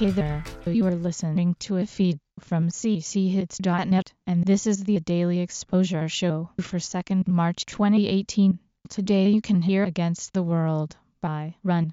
Hey there, you are listening to a feed from cchits.net, and this is the Daily Exposure Show for 2nd March 2018. Today you can hear Against the World by Run.